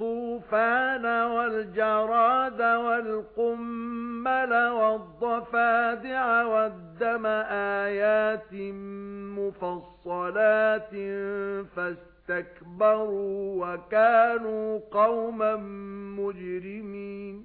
الطُّوفَانَ وَالْجَرَادَ وَالْقُمَّلَ وَالضَّفَادِعَ وَالدَّمَ آيَاتٍ مُفَصَّلَاتٍ فَاسْتَكْبَرُوا وَكَانُوا قَوْمًا مُجْرِمِينَ.